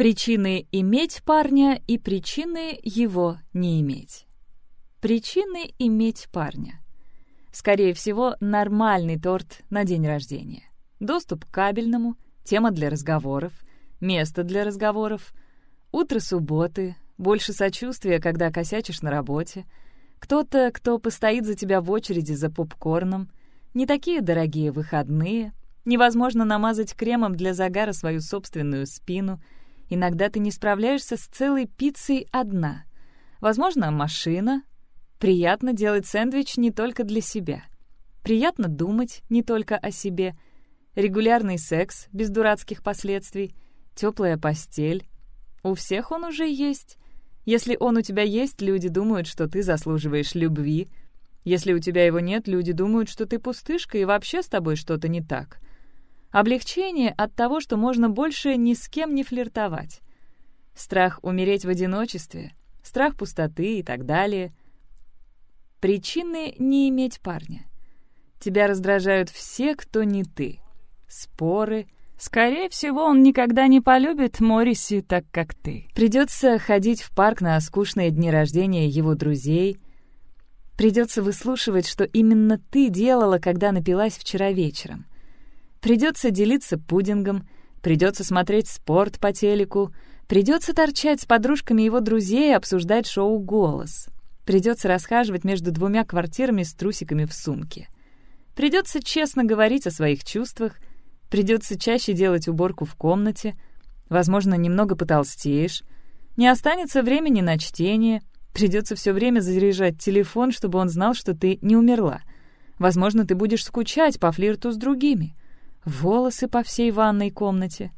Причины иметь парня и причины его не иметь. Причины иметь парня. Скорее всего, нормальный торт на день рождения. Доступ к кабельному, тема для разговоров, место для разговоров, утро субботы, больше сочувствия, когда косячишь на работе, кто-то, кто постоит за тебя в очереди за попкорном, не такие дорогие выходные, невозможно намазать кремом для загара свою собственную спину, иногда ты не справляешься с целой пиццей одна. Возможно, машина. Приятно делать сэндвич не только для себя. Приятно думать не только о себе. Регулярный секс без дурацких последствий, теплая постель. У всех он уже есть. Если он у тебя есть, люди думают, что ты заслуживаешь любви. Если у тебя его нет, люди думают, что ты пустышка и вообще с тобой что-то не так. Облегчение от того, что можно больше ни с кем не флиртовать. Страх умереть в одиночестве, страх пустоты и так далее. Причины не иметь парня. Тебя раздражают все, кто не ты. Споры — Скорее всего, он никогда не полюбит Морриси так, как ты. Придется ходить в парк на скучные дни рождения его друзей. Придется выслушивать, что именно ты делала, когда напилась вчера вечером. Придется делиться пудингом, придется смотреть спорт по телеку, придется торчать с подружками его друзей и обсуждать шоу «Голос». Придется расхаживать между двумя квартирами с трусиками в сумке. Придется честно говорить о своих чувствах — Придется чаще делать уборку в комнате. Возможно, немного потолстеешь. Не останется времени на чтение. Придется все время заряжать телефон, чтобы он знал, что ты не умерла. Возможно, ты будешь скучать по флирту с другими. Волосы по всей ванной комнате.